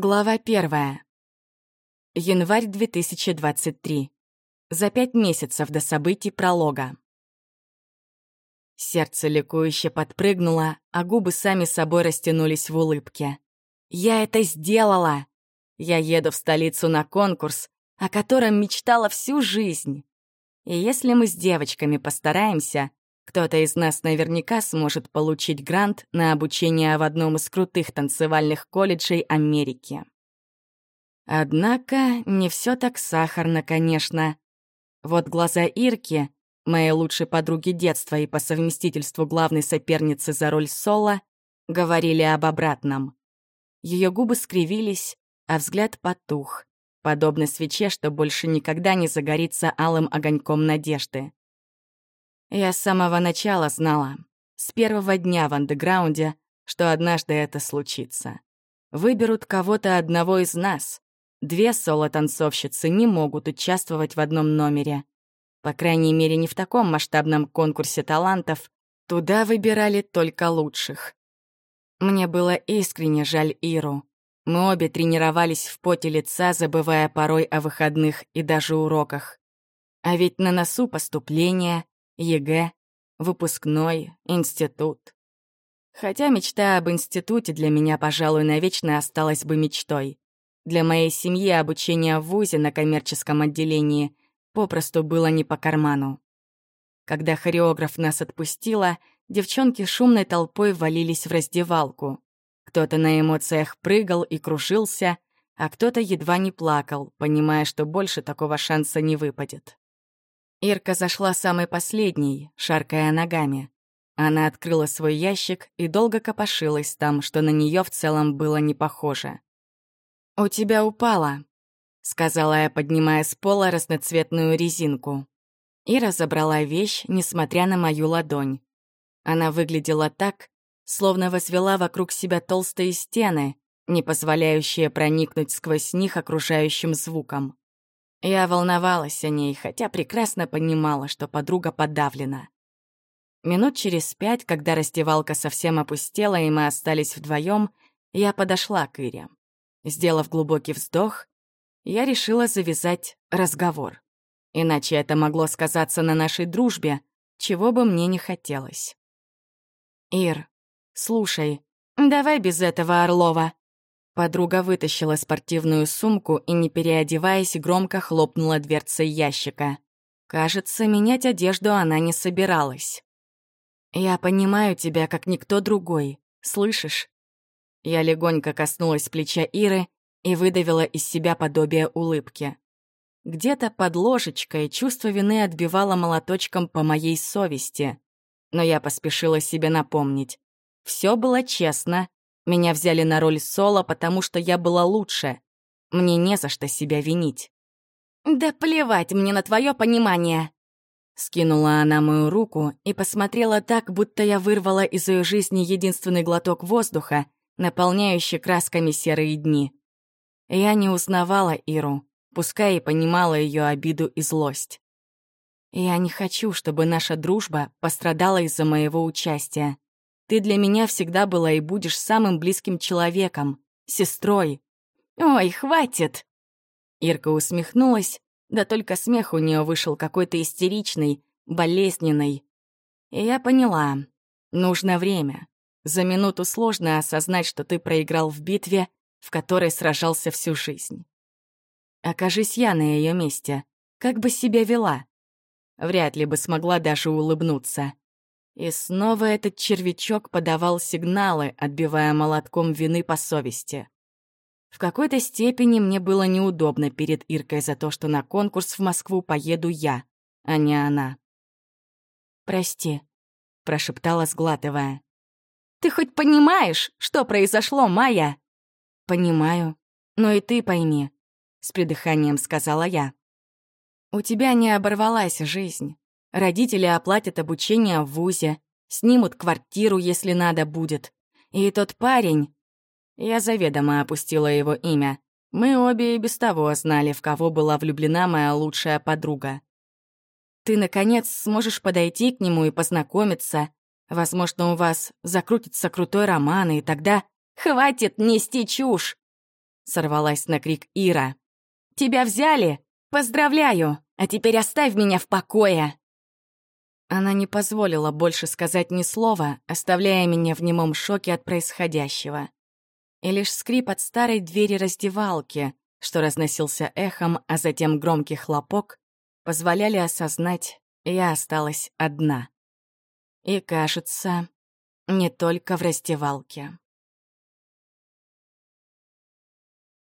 Глава первая. Январь 2023. За пять месяцев до событий пролога. Сердце ликующе подпрыгнуло, а губы сами собой растянулись в улыбке. «Я это сделала! Я еду в столицу на конкурс, о котором мечтала всю жизнь. И если мы с девочками постараемся, кто-то из нас наверняка сможет получить грант на обучение в одном из крутых танцевальных колледжей Америки. Однако не все так сахарно, конечно. Вот глаза Ирки, моей лучшей подруги детства и по совместительству главной соперницы за роль Соло, говорили об обратном. Ее губы скривились, а взгляд потух, подобно свече, что больше никогда не загорится алым огоньком надежды. Я с самого начала знала, с первого дня в андеграунде, что однажды это случится. Выберут кого-то одного из нас. Две соло-танцовщицы не могут участвовать в одном номере. По крайней мере, не в таком масштабном конкурсе талантов. Туда выбирали только лучших. Мне было искренне жаль Иру. Мы обе тренировались в поте лица, забывая порой о выходных и даже уроках. А ведь на носу поступления, ЕГЭ, выпускной, институт. Хотя мечта об институте для меня, пожалуй, навечно осталась бы мечтой. Для моей семьи обучение в ВУЗе на коммерческом отделении попросту было не по карману. Когда хореограф нас отпустила, девчонки шумной толпой валились в раздевалку. Кто-то на эмоциях прыгал и кружился, а кто-то едва не плакал, понимая, что больше такого шанса не выпадет. Ирка зашла самой последней, шаркая ногами. Она открыла свой ящик и долго копошилась там, что на нее в целом было не похоже. «У тебя упало», — сказала я, поднимая с пола разноцветную резинку. Ира забрала вещь, несмотря на мою ладонь. Она выглядела так, словно возвела вокруг себя толстые стены, не позволяющие проникнуть сквозь них окружающим звуком. Я волновалась о ней, хотя прекрасно понимала, что подруга подавлена. Минут через пять, когда раздевалка совсем опустела, и мы остались вдвоем, я подошла к Ире. Сделав глубокий вздох, я решила завязать разговор. Иначе это могло сказаться на нашей дружбе, чего бы мне не хотелось. «Ир, слушай, давай без этого Орлова», Подруга вытащила спортивную сумку и, не переодеваясь, громко хлопнула дверцей ящика. Кажется, менять одежду она не собиралась. «Я понимаю тебя, как никто другой. Слышишь?» Я легонько коснулась плеча Иры и выдавила из себя подобие улыбки. Где-то под ложечкой чувство вины отбивало молоточком по моей совести. Но я поспешила себе напомнить. Все было честно, меня взяли на роль соло, потому что я была лучше. Мне не за что себя винить. «Да плевать мне на твое понимание!» Скинула она мою руку и посмотрела так, будто я вырвала из ее жизни единственный глоток воздуха, наполняющий красками серые дни. Я не узнавала Иру, пускай и понимала ее обиду и злость. Я не хочу, чтобы наша дружба пострадала из-за моего участия. Ты для меня всегда была и будешь самым близким человеком, сестрой. Ой, хватит!» Ирка усмехнулась, да только смех у нее вышел какой-то истеричный, болезненный. И я поняла, нужно время. За минуту сложно осознать, что ты проиграл в битве, в которой сражался всю жизнь. Окажись я на ее месте, как бы себя вела? Вряд ли бы смогла даже улыбнуться. И снова этот червячок подавал сигналы, отбивая молотком вины по совести. В какой-то степени мне было неудобно перед Иркой за то, что на конкурс в Москву поеду я, а не она. «Прости», — прошептала, сглатывая. «Ты хоть понимаешь, что произошло, Майя?» «Понимаю. Но и ты пойми», — с придыханием сказала я. «У тебя не оборвалась жизнь. Родители оплатят обучение в ВУЗе, снимут квартиру, если надо будет. И тот парень... Я заведомо опустила его имя. Мы обе и без того знали, в кого была влюблена моя лучшая подруга. Ты, наконец, сможешь подойти к нему и познакомиться. Возможно, у вас закрутится крутой роман, и тогда... «Хватит нести чушь!» сорвалась на крик Ира. «Тебя взяли! Поздравляю! А теперь оставь меня в покое!» Она не позволила больше сказать ни слова, оставляя меня в немом шоке от происходящего. И лишь скрип от старой двери раздевалки, что разносился эхом, а затем громкий хлопок, позволяли осознать, я осталась одна. И, кажется, не только в раздевалке.